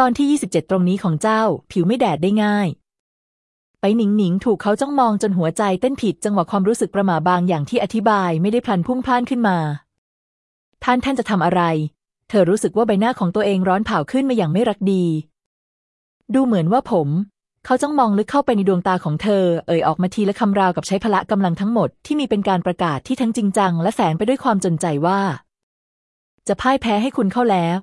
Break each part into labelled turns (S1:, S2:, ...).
S1: ตอนที่ 27 ตรงนี้ของเจ้า ผิวไม่แดดได้ง่าย ไปหนิงหนิงถูกเขาจ้องมองจนหัวใจเต้นผิดจังหวะความรู้สึกประหม่าบางอย่างที่อธิบายไม่ได้พลันพุ่งพล่านขึ้นมา ท่านท่านจะทำอะไร เธอรู้สึกว่าใบหน้าของตัวเองร้อนเผาขึ้นมาอย่างไม่รักดี ดูเหมือนว่าผม เขาจ้องมองลึกเข้าไปในดวงตาของเธอ เอ่ยออกมาทีละคำราวกับใช้พละกำลังทั้งหมดที่มีเป็นการประกาศที่ทั้งจริงจังและแฝงไปด้วยความจนใจว่า จะพ่ายแพ้ให้คุณเข้าแล้ว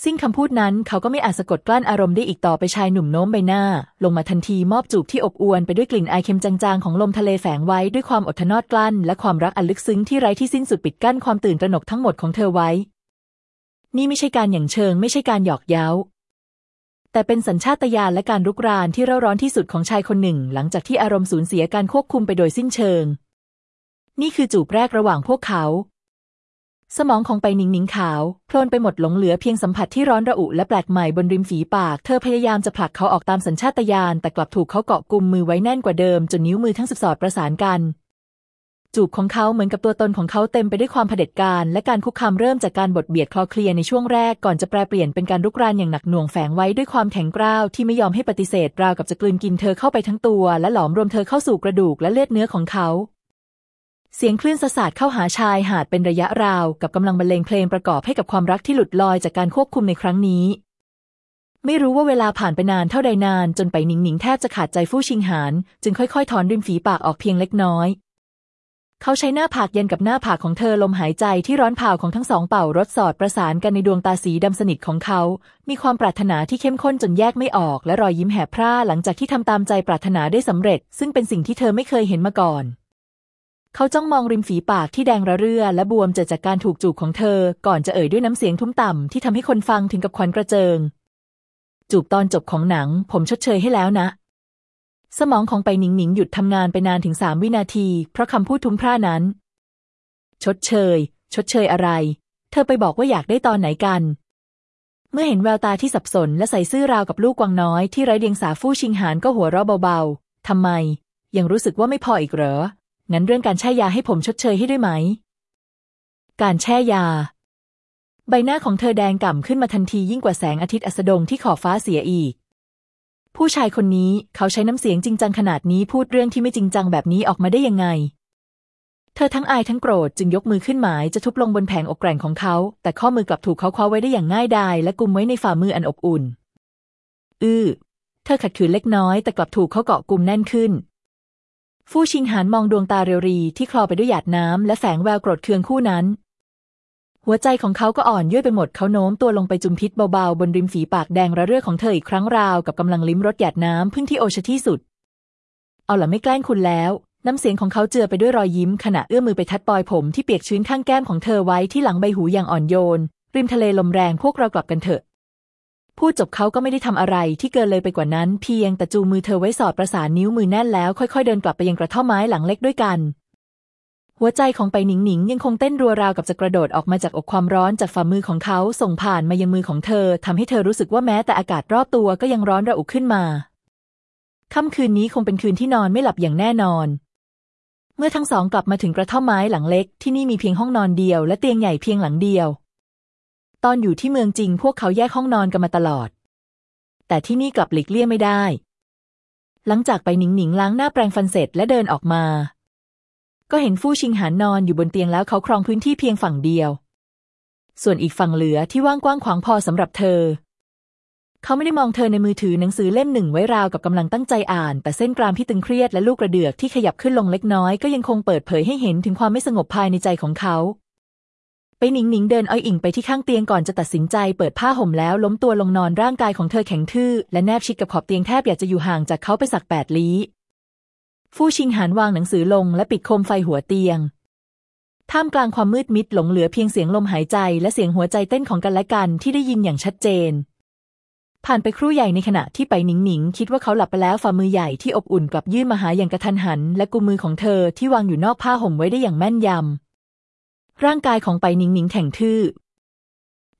S1: สิ้นคำพูดนั้นเขาก็ไม่อาจสะกดกลั้นอารมณ์ได้อีกต่อไปชายหนุ่มโน้มใบหน้า ลงมาทันทีมอบจูบที่อบอวลไปด้วยกลิ่นอายเค็มจางๆ ของลมทะเลแฝงไว้ด้วยความอดทนอดกลั้น และความรักอันลึกซึ้งที่ไร้ที่สิ้นสุดปิดกั้นความตื่นตระหนกทั้งหมดของเธอไว้ นี่ไม่ใช่การหยั่งเชิง ไม่ใช่การหยอกเย้า แต่เป็นสัญชาตญาณและการรุกรานที่เร่าร้อนที่สุดของชายคนหนึ่ง หลังจากที่อารมณ์สูญเสียการควบคุมไปโดยสิ้นเชิง นี่คือจูบแรกระหว่างพวกเขา สมองของไปหนิงหนิงขาวโพลนไปหมดหลงเหลือเพียงสัมผัสที่ร้อนระอุและแปลกใหม่บนริมฝีปาก เธอพยายามจะผลักเขาออกตามสัญชาตญาณแต่กลับถูกเขาเกาะกุมมือไว้แน่นกว่าเดิมจนนิ้วมือทั้งสิบสอดประสานกัน จูบของเขาเหมือนกับตัวตนของเขาเต็มไปด้วยความเผด็จการและการคุกคามเริ่มจากการบดเบียดคลอเคลียในช่วงแรกก่อนจะแปลเปลี่ยนเป็นการรุกรานอย่างหนักหน่วงแฝงไว้ด้วยความแข็งกร้าวที่ไม่ยอมให้ปฏิเสธราวกับจะกลืนกินเธอเข้าไปทั้งตัว และหลอมรวมเธอเข้าสู่กระดูกและเลือดเนื้อของเขา เสียงคลื่นสะสาดเข้าหาชายหาดเป็นระยะราวกับกำลังบรรเลงเพลงประกอบให้กับความรักที่หลุดลอยจากการควบคุมในครั้งนี้ ไม่รู้ว่าเวลาผ่านไปนานเท่าใดนานจนไปหนิงหนิงแทบจะขาดใจฟู่ชิงหานจึงค่อยๆ ถอนริมฝีปากออกเพียงเล็กน้อย เขาใช้หน้าผากเย็นกับหน้าผากของเธอลมหายใจที่ร้อนเผาของทั้งสองเป่ารถสอดประสานกันในดวงตาสีดำสนิทของเขา มีความปรารถนาที่เข้มข้นจนแยกไม่ออก และรอยยิ้มแหบพร่าหลังจากที่ทำตามใจปรารถนาได้สำเร็จ ซึ่งเป็นสิ่งที่เธอไม่เคยเห็นมาก่อน เขาจ้องมองริมฝีปากที่แดงระเรื่อและบวมเจิดจากการถูกจูบของเธอ ก่อนจะเอ่ยด้วยน้ำเสียงทุ้มต่ำที่ทำให้คนฟังถึงกับควันกระเจิง จูบตอนจบของหนัง ผมชดเชยให้แล้วนะ สมองของไปหนิงหนิงหยุดทำงานไปนานถึงสามวินาที เพราะคำพูดทุ้มพร่านั้น ชดเชย ชดเชยอะไร เธอไปบอกว่าอยากได้ตอนไหนกัน เมื่อเห็นแววตาที่สับสนและใส่ซื่อราวกับลูกกวางน้อยที่ไร้เดียงสาฟู่ชิงหานก็หัวเราะเบาๆทำไม ยังรู้สึกว่าไม่พออีกเหรอ งั้นเรื่องการแช่ยาให้ผมชดเชยให้ด้วยไหม การแช่ยา ใบหน้าของเธอแดงก่ำขึ้นมาทันทียิ่งกว่าแสงอาทิตย์อัสดงที่ขอบฟ้าเสียอีก ผู้ชายคนนี้เขาใช้น้ำเสียงจริงจังขนาดนี้พูดเรื่องที่ไม่จริงจังแบบนี้ออกมาได้ยังไง เธอทั้งอายทั้งโกรธจึงยกมือขึ้นหมายจะทุบลงบนแผงอกแกร่งของเขา แต่ข้อมือกลับถูกเขาคว้าไว้ได้อย่างง่ายดายและกุมไว้ในฝ่ามืออันอบอุ่น อือเธอขัดขืนเล็กน้อยแต่กลับถูกเขาเกาะกุมแน่นขึ้น ฟู่ชิงหานมองดวงตาเรียวรีที่คลอไปด้วยหยาดน้ำและแฝงแววโกรธเคืองคู่นั้น หัวใจของเขาก็อ่อนย่อยไปหมดเขาโน้มตัวลงไปจุมพิษเบาๆ บนริมฝีปากแดงระเรื่อของเธออีกครั้งราวกับกำลังลิ้มรสหยาดน้ำพึ่งที่โอชที่สุด เอาล่ะไม่แกล้งคุณแล้ว น้ำเสียงของเขาเจือไปด้วยรอยยิ้มขณะเอื้อมือไปทัดปลอยผมที่เปียกชื้นข้างแก้มของเธอไว้ที่หลังใบหูอย่างอ่อนโยน ริมทะเลลมแรงพวกเรากลับกันเถอะ พูดจบเขาก็ไม่ได้ทำอะไรที่เกินเลยไปกว่านั้น เพียงแต่จูมือเธอไว้สอดประสานนิ้วมือแน่นแล้วค่อยๆเดินกลับไปยังกระท่อมไม้หลังเล็กด้วยกัน หัวใจของไปหนิงหนิงยังคงเต้นรัวราวกับจะกระโดดออกมาจากอกความร้อนจากฝ่ามือของเขาส่งผ่านมายังมือของเธอทำให้เธอรู้สึกว่าแม้แต่อากาศรอบตัวก็ยังร้อนระอุขึ้นมาค่ำคืนนี้คงเป็นคืนที่นอนไม่หลับอย่างแน่นอน เมื่อทั้งสองกลับมาถึงกระท่อมไม้หลังเล็กที่นี่มีเพียงห้องนอนเดียวและเตียงใหญ่เพียงหลังเดียว ตอนอยู่ที่เมืองจริง พวกเขาแยกห้องนอนกันมาตลอด แต่ที่นี่กลับหลีกเลี่ยงไม่ได้ หลังจากไปหนิงหนิงล้างหน้าแปรงฟันเสร็จและเดินออกมา ก็เห็นฟู่ชิงหานนอนอยู่บนเตียงแล้วเขาครองพื้นที่เพียงฝั่งเดียว ส่วนอีกฝั่งเหลือที่ว่างกว้างขวางพอสำหรับเธอ เขาไม่ได้มองเธอในมือถือหนังสือเล่มหนึ่งไว้ราวกับกำลังตั้งใจอ่าน แต่เส้นกรามที่ตึงเครียดและลูกกระเดือกที่ขยับขึ้นลงเล็กน้อยก็ยังคงเปิดเผยให้เห็นถึงความไม่สงบภายในใจของเขา ไปหนิงหนิงเดินอ้อยอิงไปที่ข้างเตียงก่อนจะตัดสินใจเปิดผ้าห่มแล้วล้มตัวลงนอนร่างกายของเธอแข็งทื่อและแนบชิดกับขอบเตียงแทบอยากจะอยู่ห่างจากเขาไปสักแปดลี้ฟู่ชิงหานวางหนังสือลงและปิดโคมไฟหัวเตียง ท่ามกลางความมืดมิดหลงเหลือเพียงเสียงลมหายใจและเสียงหัวใจเต้นของกันและกันที่ได้ยินอย่างชัดเจน ผ่านไปครู่ใหญ่ในขณะที่ไปหนิงหนิงคิดว่าเขาหลับไปแล้วฝ่ามือใหญ่ที่อบอุ่นกลับยื่นมาหาอย่างกระทันหัน และกุมมือของเธอที่วางอยู่นอกผ้าห่มไว้ได้อย่างแม่นยำ ร่างกายของไปนิงนิงแข็งทื่อ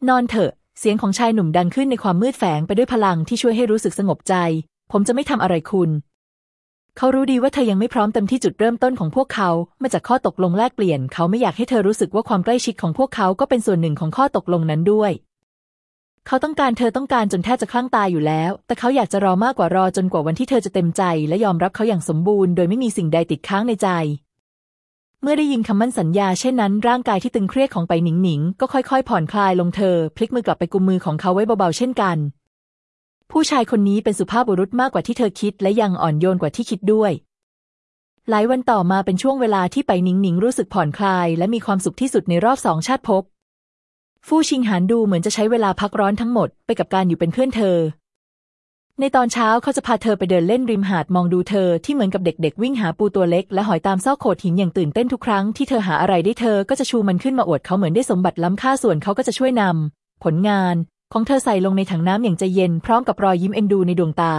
S1: นอนเถอะ เสียงของชายหนุ่มดังขึ้นในความมืดแฝงไปด้วยพลังที่ช่วยให้รู้สึกสงบใจ ผมจะไม่ทำอะไรคุณ เขารู้ดีว่าเธอยังไม่พร้อมเต็มที่จุดเริ่มต้นของพวกเขา มาจากข้อตกลงแลกเปลี่ยน เขาไม่อยากให้เธอรู้สึกว่าความใกล้ชิดของพวกเขาก็เป็นส่วนหนึ่งของข้อตกลงนั้นด้วย เขาต้องการเธอต้องการจนแทบจะคลั่งตายอยู่แล้ว แต่เขาอยากจะรอมากกว่ารอจนกว่าวันที่เธอจะเต็มใจ และยอมรับเขาอย่างสมบูรณ์โดยไม่มีสิ่งใดติดค้างในใจ เมื่อได้ยินคำมั่นสัญญาเช่นนั้น ร่างกายที่ตึงเครียดของไปหนิงหนิงก็ค่อยๆ ผ่อนคลายลงเธอ พลิกมือกลับไปกุมมือของเขาไว้เบาๆเช่นกัน ผู้ชายคนนี้เป็นสุภาพบุรุษมากกว่าที่เธอคิด และยังอ่อนโยนกว่าที่คิดด้วย หลายวันต่อมาเป็นช่วงเวลาที่ไปหนิงหนิงรู้สึกผ่อนคลาย และมีความสุขที่สุดในรอบสองชาติภพฟู่ชิงหานดูเหมือนจะใช้เวลาพักร้อนทั้งหมดไปกับการอยู่เป็นเพื่อนเธอ ในตอนเช้าเขาจะพาเธอไปเดินเล่นริมหาดมองดูเธอที่เหมือนกับเด็กๆ วิ่งหาปูตัวเล็ก และหอยตามซอกโขดหินอย่างตื่นเต้นทุกครั้งที่เธอหาอะไรได้เธอก็จะชูมันขึ้นมาอวดเขาเหมือนได้สมบัติล้ำค่าส่วนเขาก็จะช่วยนำผลงานของเธอใส่ลงในถังน้ำอย่างใจเย็นพร้อมกับรอยยิ้มเอ็นดูในดวงตา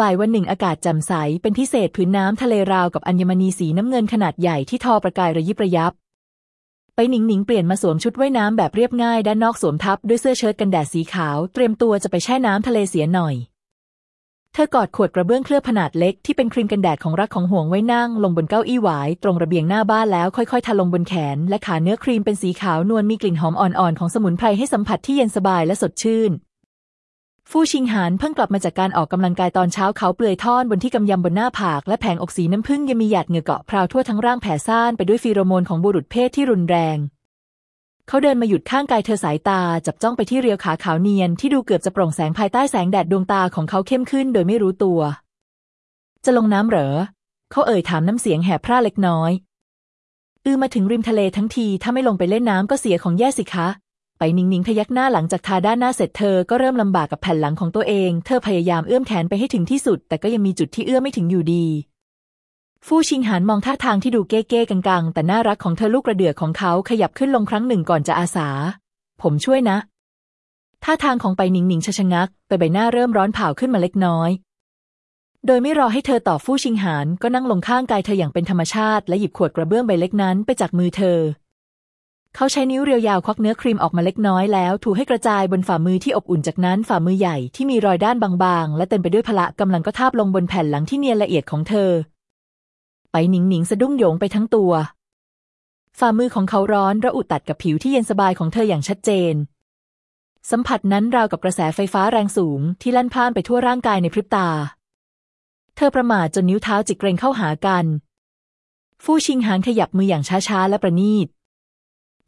S1: บ่ายวันหนึ่งอากาศแจ่มใสเป็นพิเศษพื้นน้ำทะเลราวกับอัญมณีสีน้ำเงินขนาดใหญ่ที่ทอประกายระยิบระยับ ไปหนิงหนิงเปลี่ยนมาสวมชุดว่ายน้ำแบบเรียบง่าย ด้านนอกสวมทับด้วยเสื้อเชิ้ตกันแดดสีขาว เตรียมตัวจะไปแช่น้ำทะเลเสียหน่อย เธอกอดขวดกระเบื้องเคลือบขนาดเล็กที่เป็นครีมกันแดดของรักของห่วงไว้นั่ง ลงบนเก้าอี้หวาย ตรงระเบียงหน้าบ้านแล้วค่อยๆทาลงบนแขน และขาเนื้อครีมเป็นสีขาวนวลมีกลิ่นหอมอ่อนๆของสมุนไพรให้สัมผัสที่เย็นสบายและสดชื่น ฟู่ชิงหานเพิ่งกลับมาจากการออกกำลังกายตอนเช้าเขาเปลือยท่อนบนที่กำยำบนหน้าผากและแผงอกสีน้ำผึ้งยังมีหยาดเหงื่อเกาะพราวทั่วทั้งร่างแผ่ซ่านไปด้วยฟีโรโมนของบุรุษเพศที่รุนแรง เขาเดินมาหยุดข้างกายเธอสายตาจับจ้องไปที่เรียวขาขาวเนียนที่ดูเกือบจะโปร่งแสงภายใต้แสงแดดดวงตาของเขาเข้มขึ้นโดยไม่รู้ตัว จะลงน้ำเหรอ เขาเอ่ยถามน้ำเสียงแหบพร่าเล็กน้อย อือมาถึงริมทะเลทั้งทีถ้าไม่ลงไปเล่นน้ำก็เสียของแย่สิคะ ไปนิ่งๆพยักหน้าหลังจากทาด้านหน้าเสร็จเธอก็เริ่มลำบากกับแผ่นหลังของตัวเอง เธอพยายามเอื้อมแขนไปให้ถึงที่สุด แต่ก็ยังมีจุดที่เอื้อมไม่ถึงอยู่ดี ฟู่ชิงหานมองท่าทางที่ดูเก้เก้กังๆ แต่น่ารักของเธอลูกกระเดือกของเขาขยับขึ้นลงครั้งหนึ่งก่อนจะอาสา ผมช่วยนะ ท่าทางของไปนิ่งหนิงชะชะงัก ไปใบหน้าเริ่มร้อนเผาขึ้นมาเล็กน้อย โดยไม่รอให้เธอตอบฟู่ชิงหานก็นั่งลงข้างกายเธออย่างเป็นธรรมชาติ และหยิบขวดกระเบื้องใบเล็กนั้นไปจากมือเธอ เขาใช้นิ้วเรียวยาวควักเนื้อครีมออกมาเล็กน้อยแล้วถูให้กระจายบนฝ่ามือที่อบอุ่นจากนั้นฝ่ามือใหญ่ที่มีรอยด้านบางๆ และเต็มไปด้วยพละกำลังก็ทาบลงบนแผ่นหลังที่เนียนละเอียดของเธอ ไปหนิงหนิงสะดุ้งโยงไปทั้งตัว ฝ่ามือของเขาร้อนระอุตัดกับผิวที่เย็นสบายของเธออย่างชัดเจน สัมผัสนั้นราวกับกระแสไฟฟ้าแรงสูงที่ลั่นพ่านไปทั่วร่างกายในพริบตา เธอประมาทจนนิ้วเท้าจิกเกรงเข้าหากัน ฟู่ชิงหานขยับมืออย่างช้าๆและประณีต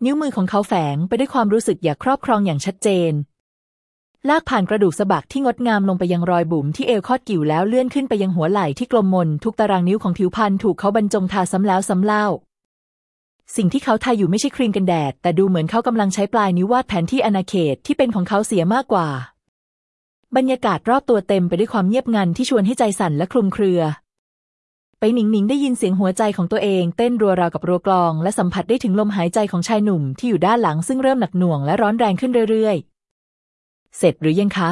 S1: นิ้วมือของเขาแฝงไปด้วยความรู้สึกอยากครอบครองอย่างชัดเจน ลากผ่านกระดูกสะบักที่งดงามลงไปยังรอยบุ๋มที่เอวคอดกิ่วแล้วเลื่อนขึ้นไปยังหัวไหล่ที่กลมมนทุกตารางนิ้วของผิวพรรณถูกเขาบรรจงทาซ้ำแล้วซ้ำเล่า สิ่งที่เขาทาอยู่ไม่ใช่ครีมกันแดด แต่ดูเหมือนเขากำลังใช้ปลายนิ้ววาดแผนที่อาณาเขตที่เป็นของเขาเสียมากกว่า บรรยากาศรอบตัวเต็มไปด้วยความเงียบงันที่ชวนให้ใจสั่นและคลุมเครือ ไปหนิงหนิงได้ยินเสียงหัวใจของตัวเองเต้นรัวราวกับรัวกลอง และสัมผัสได้ถึงลมหายใจของชายหนุ่มที่อยู่ด้านหลังซึ่งเริ่มหนักหน่วงและร้อนแรงขึ้นเรื่อยๆ เสร็จหรือยังคะ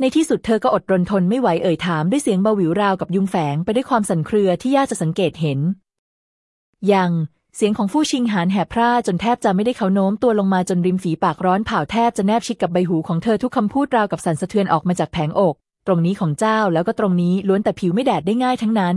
S1: ในที่สุดเธอก็อดรนทนไม่ไหวเอ่ยถามด้วยเสียงเบาหวิวราวกับยุงแฝงไปด้วยความสั่นเครือที่ยากจะสังเกตเห็น ยังเสียงของฟู่ชิงหานแหบพร่าจนแทบจะไม่ได้เขาโน้มตัวลงมาจนริมฝีปากร้อนเผาแทบจะแนบชิดกับใบหูของเธอทุกคำพูดราวกับสั่นสะเทือนออกมาจากแผงอก รงนี้ของเจ้าแล้วก็ตรงนี้ล้วนแต่ผิวไม่แดดได้ง่ายทั้งนั้น